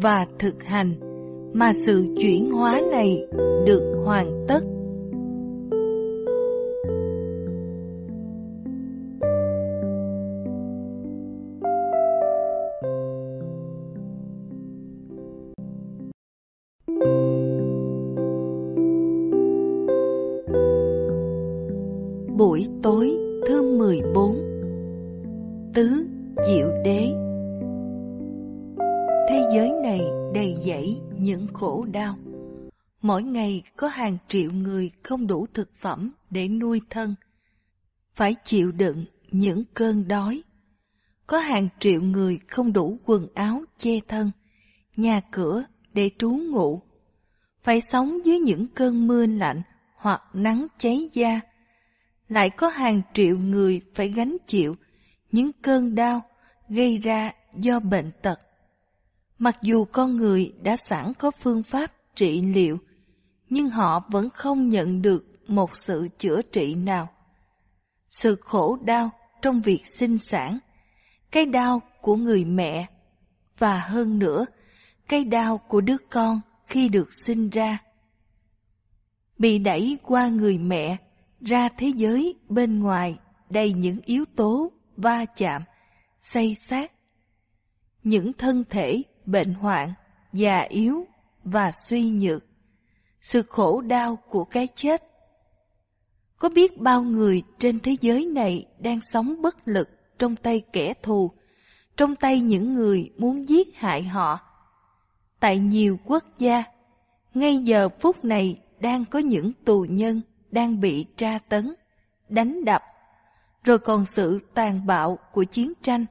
và thực hành mà sự chuyển hóa này được hoàn tất. Mỗi ngày có hàng triệu người không đủ thực phẩm để nuôi thân. Phải chịu đựng những cơn đói. Có hàng triệu người không đủ quần áo che thân, nhà cửa để trú ngụ. Phải sống dưới những cơn mưa lạnh hoặc nắng cháy da. Lại có hàng triệu người phải gánh chịu những cơn đau gây ra do bệnh tật Mặc dù con người đã sẵn có phương pháp trị liệu, nhưng họ vẫn không nhận được một sự chữa trị nào. Sự khổ đau trong việc sinh sản, cái đau của người mẹ, và hơn nữa, cái đau của đứa con khi được sinh ra. Bị đẩy qua người mẹ, ra thế giới bên ngoài đầy những yếu tố va chạm, xây xác. Những thân thể bệnh hoạn, già yếu và suy nhược. Sự khổ đau của cái chết. Có biết bao người trên thế giới này đang sống bất lực trong tay kẻ thù, trong tay những người muốn giết hại họ. Tại nhiều quốc gia, ngay giờ phút này đang có những tù nhân đang bị tra tấn, đánh đập, rồi còn sự tàn bạo của chiến tranh.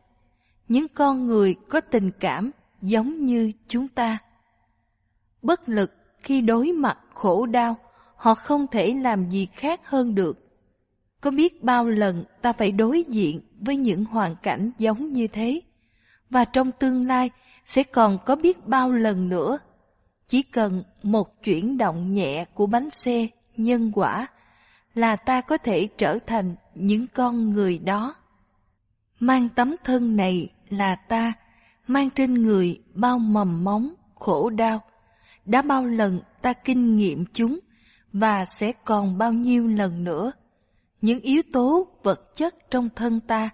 Những con người có tình cảm giống như chúng ta. Bất lực khi đối mặt khổ đau, họ không thể làm gì khác hơn được. Có biết bao lần ta phải đối diện với những hoàn cảnh giống như thế, và trong tương lai sẽ còn có biết bao lần nữa. Chỉ cần một chuyển động nhẹ của bánh xe nhân quả là ta có thể trở thành những con người đó. Mang tấm thân này là ta mang trên người bao mầm móng, khổ đau. Đã bao lần ta kinh nghiệm chúng và sẽ còn bao nhiêu lần nữa. Những yếu tố vật chất trong thân ta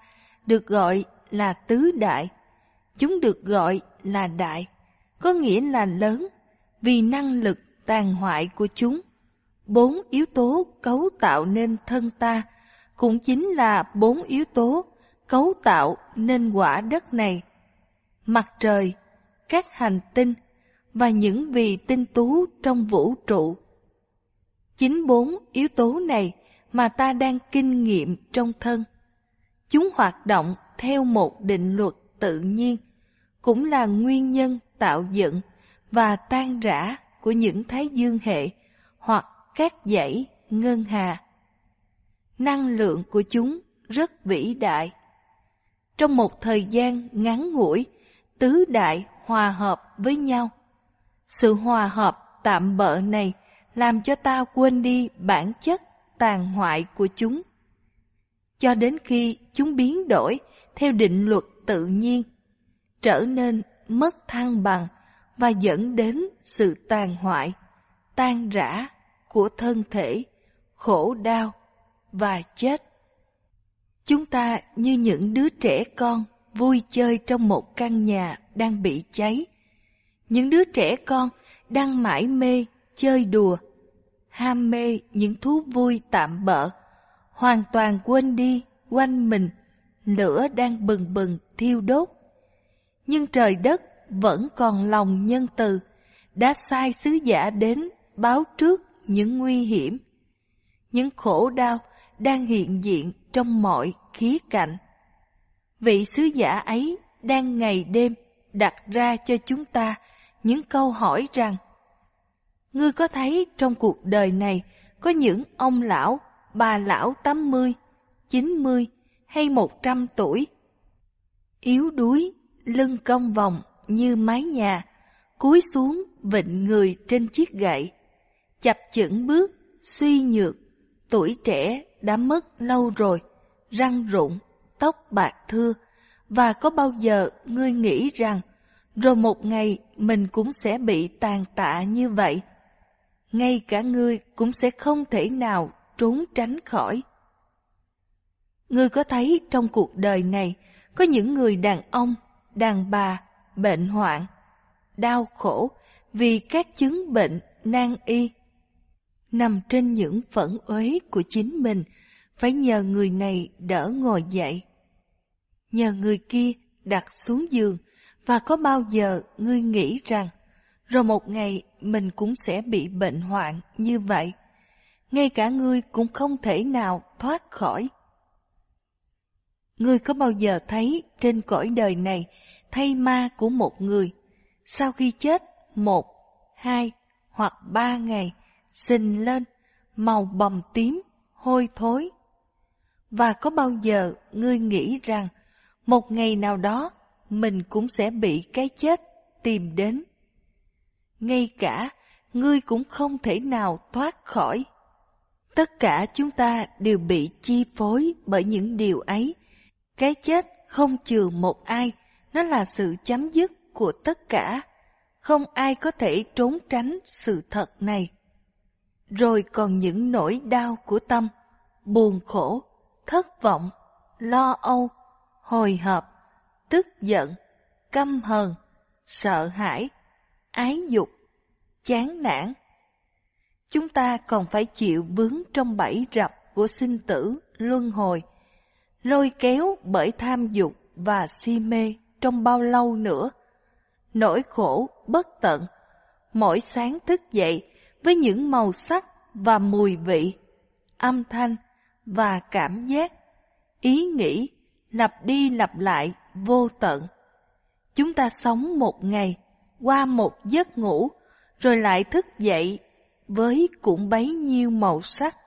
được gọi là tứ đại. Chúng được gọi là đại, có nghĩa là lớn, vì năng lực tàn hoại của chúng. Bốn yếu tố cấu tạo nên thân ta cũng chính là bốn yếu tố cấu tạo nên quả đất này mặt trời, các hành tinh và những vì tinh tú trong vũ trụ. Chính bốn yếu tố này mà ta đang kinh nghiệm trong thân. Chúng hoạt động theo một định luật tự nhiên, cũng là nguyên nhân tạo dựng và tan rã của những thái dương hệ hoặc các dãy ngân hà. Năng lượng của chúng rất vĩ đại. Trong một thời gian ngắn ngủi, tứ đại hòa hợp với nhau. Sự hòa hợp tạm bợ này làm cho ta quên đi bản chất tàn hoại của chúng. Cho đến khi chúng biến đổi theo định luật tự nhiên, trở nên mất thăng bằng và dẫn đến sự tàn hoại, tan rã của thân thể, khổ đau và chết. Chúng ta như những đứa trẻ con vui chơi trong một căn nhà đang bị cháy. Những đứa trẻ con đang mải mê, chơi đùa, ham mê những thú vui tạm bợ, hoàn toàn quên đi quanh mình, lửa đang bừng bừng thiêu đốt. Nhưng trời đất vẫn còn lòng nhân từ, đã sai sứ giả đến báo trước những nguy hiểm. Những khổ đau đang hiện diện trong mọi khía cạnh vị sứ giả ấy đang ngày đêm đặt ra cho chúng ta những câu hỏi rằng Ngươi có thấy trong cuộc đời này có những ông lão, bà lão 80, 90 hay 100 tuổi? Yếu đuối, lưng cong vòng như mái nhà, cúi xuống vịnh người trên chiếc gậy, chập chững bước, suy nhược, tuổi trẻ đã mất lâu rồi, răng rụng, tóc bạc thưa, và có bao giờ ngươi nghĩ rằng rồi một ngày mình cũng sẽ bị tàn tạ như vậy. Ngay cả ngươi cũng sẽ không thể nào trốn tránh khỏi. Ngươi có thấy trong cuộc đời này có những người đàn ông, đàn bà, bệnh hoạn, đau khổ vì các chứng bệnh nan y. Nằm trên những phẫn uế của chính mình, phải nhờ người này đỡ ngồi dậy. Nhờ người kia đặt xuống giường, và có bao giờ ngươi nghĩ rằng rồi một ngày mình cũng sẽ bị bệnh hoạn như vậy? Ngay cả ngươi cũng không thể nào thoát khỏi. Ngươi có bao giờ thấy trên cõi đời này thay ma của một người sau khi chết một, hai hoặc ba ngày xình lên màu bầm tím, hôi thối? Và có bao giờ ngươi nghĩ rằng một ngày nào đó mình cũng sẽ bị cái chết tìm đến. Ngay cả ngươi cũng không thể nào thoát khỏi. Tất cả chúng ta đều bị chi phối bởi những điều ấy. Cái chết không trừ một ai, nó là sự chấm dứt của tất cả. Không ai có thể trốn tránh sự thật này. Rồi còn những nỗi đau của tâm, buồn khổ, thất vọng, lo âu, hồi hộp, tức giận, căm hờn, sợ hãi, ái dục, chán nản. Chúng ta còn phải chịu vướng trong bẫy rập của sinh tử, luân hồi, lôi kéo bởi tham dục và si mê trong bao lâu nữa. Nỗi khổ bất tận, mỗi sáng thức dậy với những màu sắc và mùi vị, âm thanh và cảm giác, ý nghĩ lặp đi lặp lại vô tận. Chúng ta sống một ngày, qua một giấc ngủ, rồi lại thức dậy với cũng bấy nhiêu màu sắc,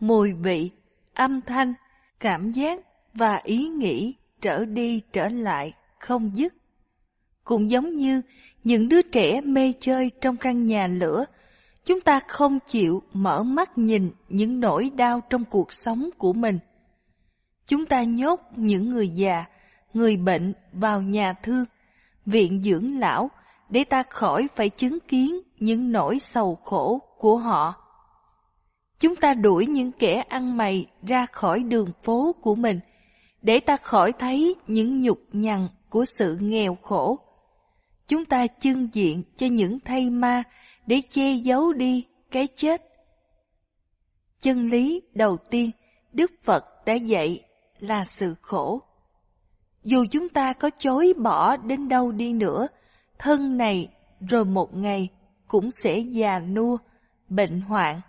mùi vị, âm thanh, cảm giác và ý nghĩ trở đi trở lại không dứt. Cũng giống như những đứa trẻ mê chơi trong căn nhà lửa, chúng ta không chịu mở mắt nhìn những nỗi đau trong cuộc sống của mình. Chúng ta nhốt những người già, người bệnh vào nhà thương, viện dưỡng lão để ta khỏi phải chứng kiến những nỗi sầu khổ của họ. Chúng ta đuổi những kẻ ăn mày ra khỏi đường phố của mình để ta khỏi thấy những nhục nhằn của sự nghèo khổ. Chúng ta chưng diện cho những thay ma để che giấu đi cái chết. Chân lý đầu tiên Đức Phật đã dạy là sự khổ. Dù chúng ta có chối bỏ đến đâu đi nữa, thân này rồi một ngày cũng sẽ già nua, bệnh hoạn,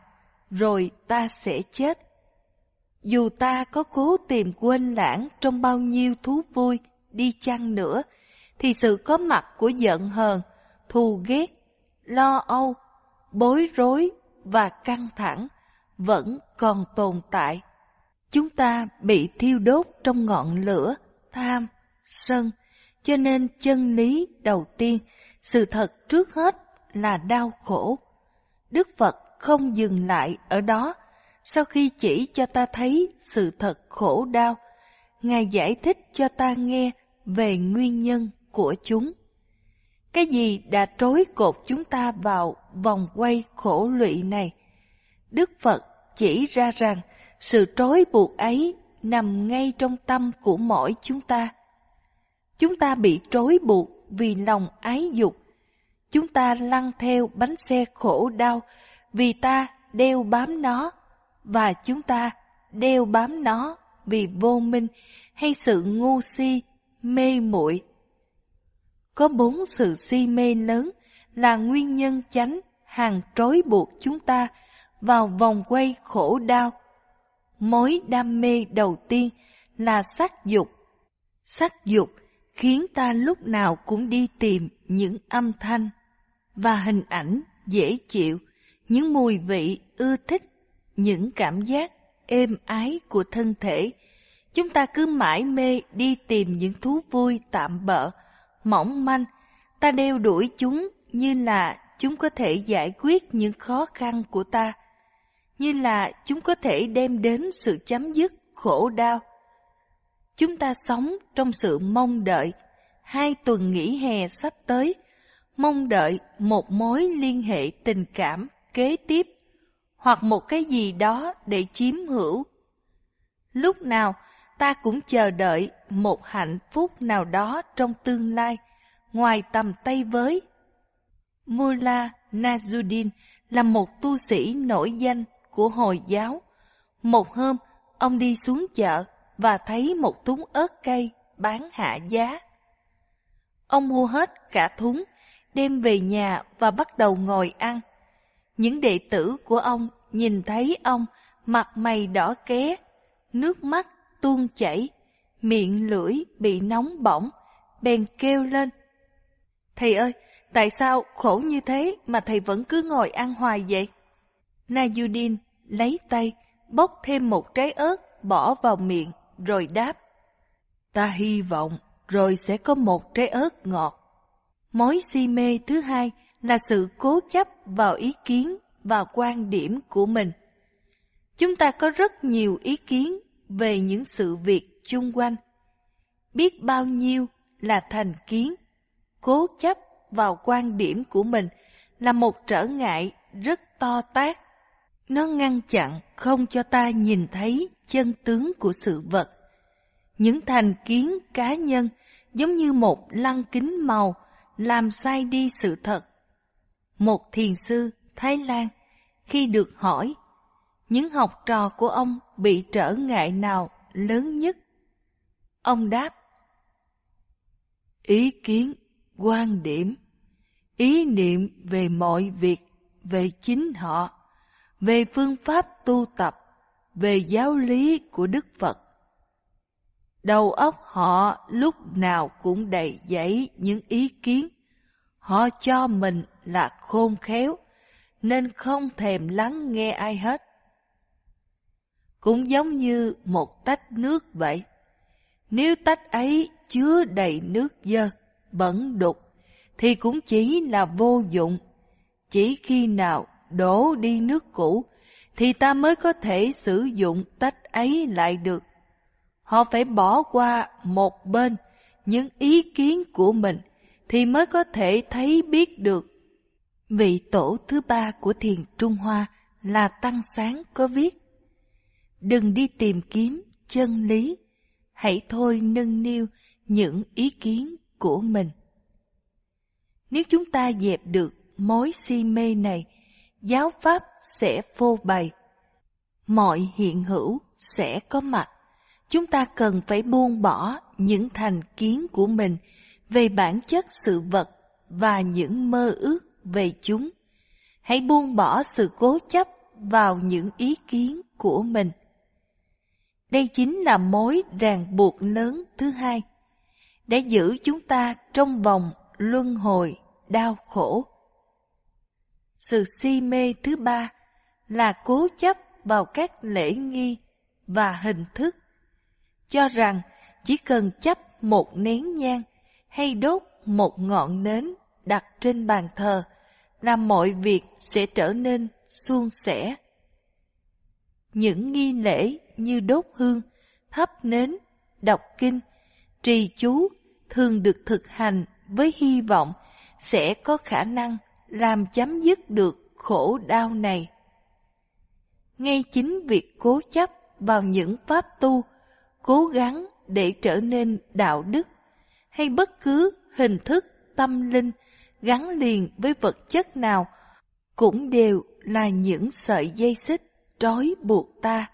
rồi ta sẽ chết. Dù ta có cố tìm quên lãng trong bao nhiêu thú vui đi chăng nữa, thì sự có mặt của giận hờn, thù ghét, lo âu, bối rối và căng thẳng vẫn còn tồn tại. Chúng ta bị thiêu đốt trong ngọn lửa tham, sân, cho nên chân lý đầu tiên, sự thật trước hết là đau khổ. Đức Phật không dừng lại ở đó, sau khi chỉ cho ta thấy sự thật khổ đau, Ngài giải thích cho ta nghe về nguyên nhân của chúng. Cái gì đã trối cột chúng ta vào vòng quay khổ lụy này? Đức Phật chỉ ra rằng sự trói buộc ấy nằm ngay trong tâm của mỗi chúng ta. Chúng ta bị trói buộc vì lòng ái dục. Chúng ta lăn theo bánh xe khổ đau vì ta đeo bám nó và chúng ta đeo bám nó vì vô minh hay sự ngu si, mê muội. Có bốn sự si mê lớn là nguyên nhân chánh hàng trói buộc chúng ta vào vòng quay khổ đau mối đam mê đầu tiên là sắc dục. Sắc dục khiến ta lúc nào cũng đi tìm những âm thanh và hình ảnh dễ chịu, những mùi vị ưa thích, những cảm giác êm ái của thân thể. Chúng ta cứ mãi mê đi tìm những thú vui tạm bợ, mỏng manh, ta đeo đuổi chúng như là chúng có thể giải quyết những khó khăn của ta như là chúng có thể đem đến sự chấm dứt khổ đau. Chúng ta sống trong sự mong đợi, hai tuần nghỉ hè sắp tới, mong đợi một mối liên hệ tình cảm kế tiếp hoặc một cái gì đó để chiếm hữu. Lúc nào ta cũng chờ đợi một hạnh phúc nào đó trong tương lai, ngoài tầm tay với. Mullah Nazuddin là một tu sĩ nổi danh của Hồi giáo. Một hôm, ông đi xuống chợ và thấy một thúng ớt cây bán hạ giá. Ông mua hết cả thúng, đem về nhà và bắt đầu ngồi ăn. Những đệ tử của ông nhìn thấy ông mặt mày đỏ ké, nước mắt tuôn chảy, miệng lưỡi bị nóng bỏng, bèn kêu lên. Thầy ơi, tại sao khổ như thế mà thầy vẫn cứ ngồi ăn hoài vậy? Najudin lấy tay, bốc thêm một trái ớt, bỏ vào miệng, rồi đáp. Ta hy vọng rồi sẽ có một trái ớt ngọt. Mối si mê thứ hai là sự cố chấp vào ý kiến và quan điểm của mình. Chúng ta có rất nhiều ý kiến về những sự việc chung quanh. Biết bao nhiêu là thành kiến, cố chấp vào quan điểm của mình là một trở ngại rất to tát nó ngăn chặn không cho ta nhìn thấy chân tướng của sự vật. Những thành kiến cá nhân giống như một lăng kính màu làm sai đi sự thật. Một thiền sư Thái Lan khi được hỏi những học trò của ông bị trở ngại nào lớn nhất? Ông đáp Ý kiến, quan điểm, ý niệm về mọi việc, về chính họ, về phương pháp tu tập, về giáo lý của Đức Phật. Đầu óc họ lúc nào cũng đầy dẫy những ý kiến. Họ cho mình là khôn khéo, nên không thèm lắng nghe ai hết. Cũng giống như một tách nước vậy. Nếu tách ấy chứa đầy nước dơ, bẩn đục, thì cũng chỉ là vô dụng. Chỉ khi nào đổ đi nước cũ, thì ta mới có thể sử dụng tách ấy lại được. Họ phải bỏ qua một bên những ý kiến của mình, thì mới có thể thấy biết được. Vị tổ thứ ba của thiền Trung Hoa là Tăng Sáng có viết Đừng đi tìm kiếm chân lý, hãy thôi nâng niu những ý kiến của mình. Nếu chúng ta dẹp được mối si mê này, giáo pháp sẽ phô bày. Mọi hiện hữu sẽ có mặt. Chúng ta cần phải buông bỏ những thành kiến của mình về bản chất sự vật và những mơ ước về chúng. Hãy buông bỏ sự cố chấp vào những ý kiến của mình. Đây chính là mối ràng buộc lớn thứ hai, để giữ chúng ta trong vòng luân hồi đau khổ. Sự si mê thứ ba là cố chấp vào các lễ nghi và hình thức, cho rằng chỉ cần chấp một nén nhang hay đốt một ngọn nến đặt trên bàn thờ là mọi việc sẽ trở nên suôn sẻ. Những nghi lễ như đốt hương, thắp nến, đọc kinh, trì chú thường được thực hành với hy vọng sẽ có khả năng làm chấm dứt được khổ đau này. Ngay chính việc cố chấp vào những pháp tu, cố gắng để trở nên đạo đức, hay bất cứ hình thức tâm linh gắn liền với vật chất nào, cũng đều là những sợi dây xích trói buộc ta.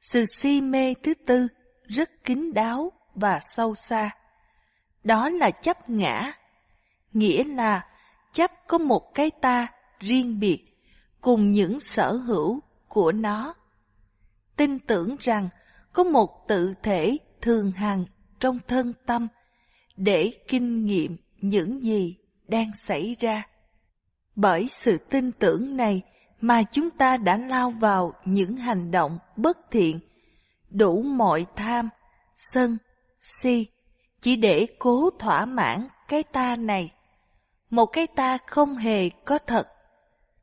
Sự si mê thứ tư rất kín đáo và sâu xa. Đó là chấp ngã, nghĩa là chấp có một cái ta riêng biệt cùng những sở hữu của nó. Tin tưởng rằng có một tự thể thường hằng trong thân tâm để kinh nghiệm những gì đang xảy ra. Bởi sự tin tưởng này mà chúng ta đã lao vào những hành động bất thiện, đủ mọi tham, sân, si, chỉ để cố thỏa mãn cái ta này. Một cái ta không hề có thật.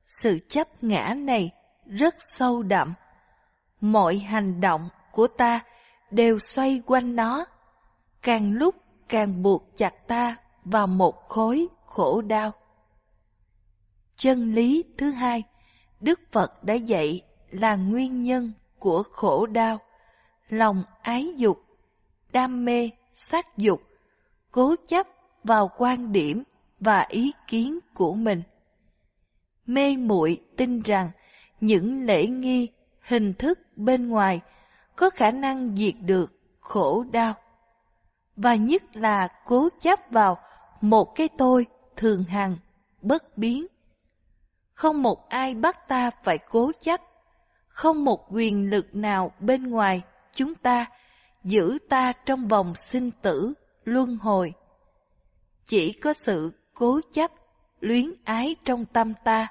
Sự chấp ngã này rất sâu đậm. Mọi hành động của ta đều xoay quanh nó, càng lúc càng buộc chặt ta vào một khối khổ đau. Chân lý thứ hai, Đức Phật đã dạy là nguyên nhân của khổ đau, lòng ái dục, đam mê, sát dục, cố chấp vào quan điểm và ý kiến của mình. Mê muội tin rằng những lễ nghi, hình thức bên ngoài có khả năng diệt được khổ đau. Và nhất là cố chấp vào một cái tôi thường hằng, bất biến. Không một ai bắt ta phải cố chấp, không một quyền lực nào bên ngoài chúng ta giữ ta trong vòng sinh tử, luân hồi. Chỉ có sự cố chấp, luyến ái trong tâm ta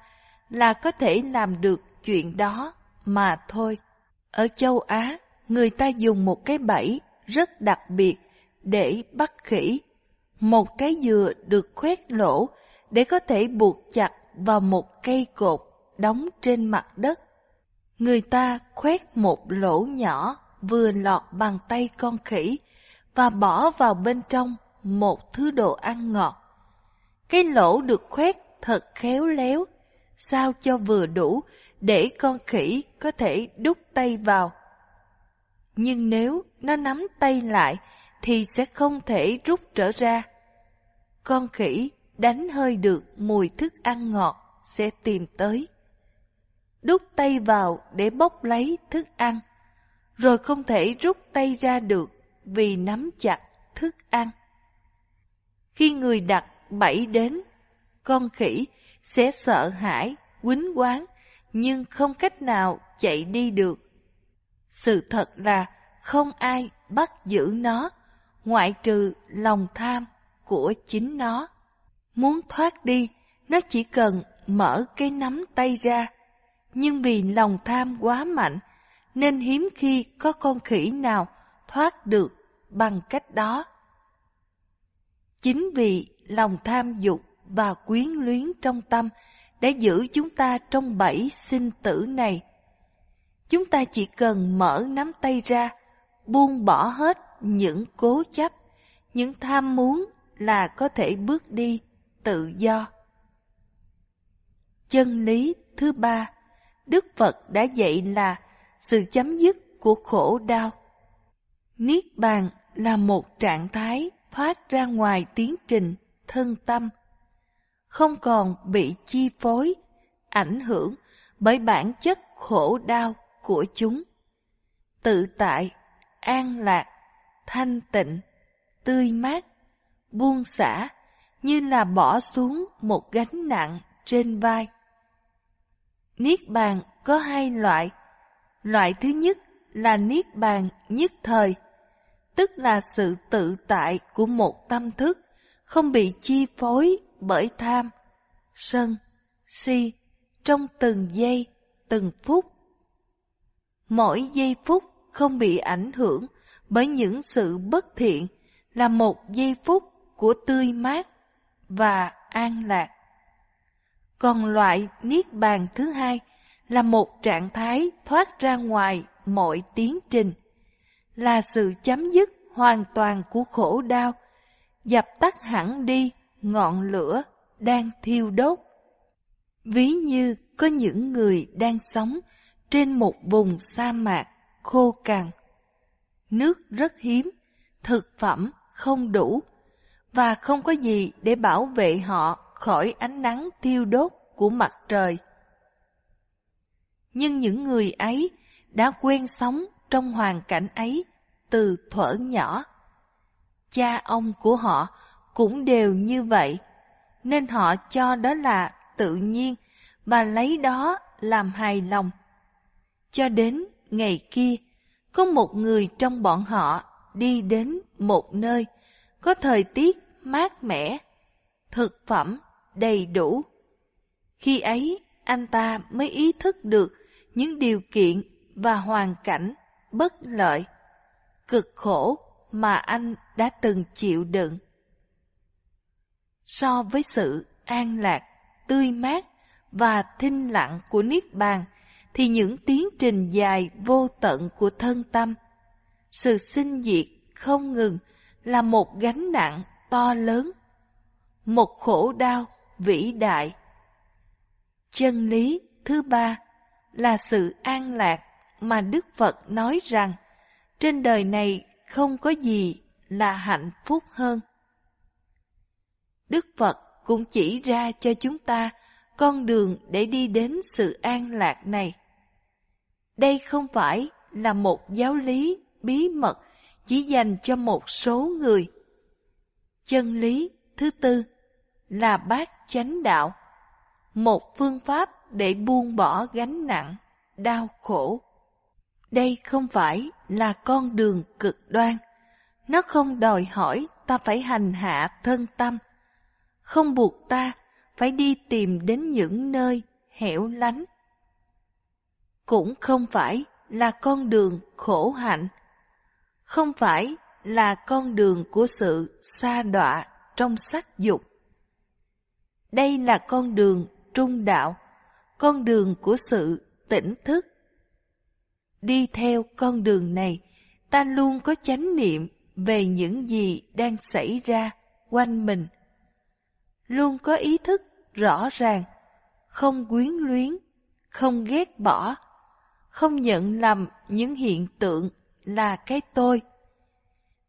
là có thể làm được chuyện đó mà thôi. Ở châu Á, người ta dùng một cái bẫy rất đặc biệt để bắt khỉ. Một cái dừa được khoét lỗ để có thể buộc chặt vào một cây cột đóng trên mặt đất. Người ta khoét một lỗ nhỏ vừa lọt bằng tay con khỉ và bỏ vào bên trong một thứ đồ ăn ngọt. Cái lỗ được khoét thật khéo léo, sao cho vừa đủ để con khỉ có thể đút tay vào. Nhưng nếu nó nắm tay lại thì sẽ không thể rút trở ra. Con khỉ đánh hơi được mùi thức ăn ngọt sẽ tìm tới. Đút tay vào để bốc lấy thức ăn, rồi không thể rút tay ra được vì nắm chặt thức ăn. Khi người đặt bẫy đến, con khỉ sẽ sợ hãi, quýnh quán, nhưng không cách nào chạy đi được. Sự thật là không ai bắt giữ nó, ngoại trừ lòng tham của chính nó. Muốn thoát đi, nó chỉ cần mở cái nắm tay ra, nhưng vì lòng tham quá mạnh, nên hiếm khi có con khỉ nào thoát được bằng cách đó. Chính vì lòng tham dục và quyến luyến trong tâm để giữ chúng ta trong bẫy sinh tử này. Chúng ta chỉ cần mở nắm tay ra, buông bỏ hết những cố chấp, những tham muốn là có thể bước đi tự do. Chân lý thứ ba, Đức Phật đã dạy là sự chấm dứt của khổ đau. Niết bàn là một trạng thái thoát ra ngoài tiến trình thân tâm, không còn bị chi phối, ảnh hưởng bởi bản chất khổ đau của chúng. Tự tại, an lạc, thanh tịnh, tươi mát, buông xả như là bỏ xuống một gánh nặng trên vai. Niết bàn có hai loại. Loại thứ nhất là niết bàn nhất thời, tức là sự tự tại của một tâm thức không bị chi phối bởi tham, sân, si trong từng giây, từng phút. Mỗi giây phút không bị ảnh hưởng bởi những sự bất thiện là một giây phút của tươi mát và an lạc. Còn loại niết bàn thứ hai là một trạng thái thoát ra ngoài mọi tiến trình, là sự chấm dứt hoàn toàn của khổ đau, dập tắt hẳn đi ngọn lửa đang thiêu đốt. Ví như có những người đang sống trên một vùng sa mạc khô cằn. Nước rất hiếm, thực phẩm không đủ và không có gì để bảo vệ họ khỏi ánh nắng thiêu đốt của mặt trời. Nhưng những người ấy đã quen sống trong hoàn cảnh ấy từ thuở nhỏ. Cha ông của họ cũng đều như vậy, nên họ cho đó là tự nhiên và lấy đó làm hài lòng. Cho đến ngày kia, có một người trong bọn họ đi đến một nơi có thời tiết mát mẻ, thực phẩm đầy đủ. Khi ấy, anh ta mới ý thức được những điều kiện và hoàn cảnh bất lợi, cực khổ mà anh đã từng chịu đựng. So với sự an lạc, tươi mát và thinh lặng của Niết Bàn, thì những tiến trình dài vô tận của thân tâm, sự sinh diệt không ngừng là một gánh nặng to lớn, một khổ đau vĩ đại. Chân lý thứ ba là sự an lạc mà Đức Phật nói rằng trên đời này không có gì là hạnh phúc hơn. Đức Phật cũng chỉ ra cho chúng ta con đường để đi đến sự an lạc này. Đây không phải là một giáo lý bí mật chỉ dành cho một số người. Chân lý thứ tư là bát chánh đạo, một phương pháp để buông bỏ gánh nặng, đau khổ. Đây không phải là con đường cực đoan, nó không đòi hỏi ta phải hành hạ thân tâm, không buộc ta phải đi tìm đến những nơi hẻo lánh. Cũng không phải là con đường khổ hạnh, không phải là con đường của sự xa đọa trong sắc dục. Đây là con đường trung đạo, con đường của sự tỉnh thức. Đi theo con đường này, ta luôn có chánh niệm về những gì đang xảy ra quanh mình. Luôn có ý thức rõ ràng, không quyến luyến, không ghét bỏ, không nhận lầm những hiện tượng là cái tôi.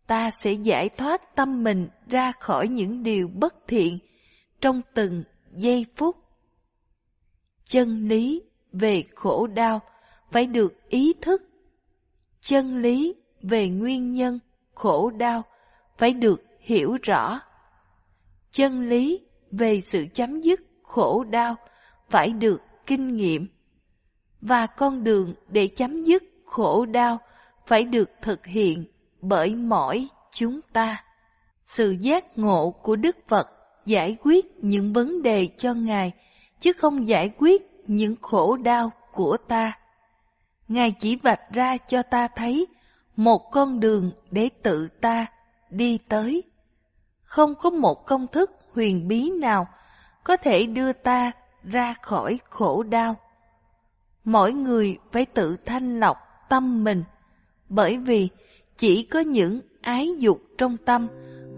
Ta sẽ giải thoát tâm mình ra khỏi những điều bất thiện trong từng giây phút. Chân lý về khổ đau phải được ý thức. Chân lý về nguyên nhân khổ đau phải được hiểu rõ. Chân lý về sự chấm dứt khổ đau phải được kinh nghiệm. Và con đường để chấm dứt khổ đau phải được thực hiện bởi mỗi chúng ta. Sự giác ngộ của Đức Phật giải quyết những vấn đề cho Ngài, chứ không giải quyết những khổ đau của ta. Ngài chỉ vạch ra cho ta thấy một con đường để tự ta đi tới. Không có một công thức huyền bí nào có thể đưa ta ra khỏi khổ đau. Mỗi người phải tự thanh lọc tâm mình, bởi vì chỉ có những ái dục trong tâm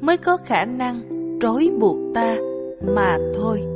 mới có khả năng trói buộc ta mà thôi.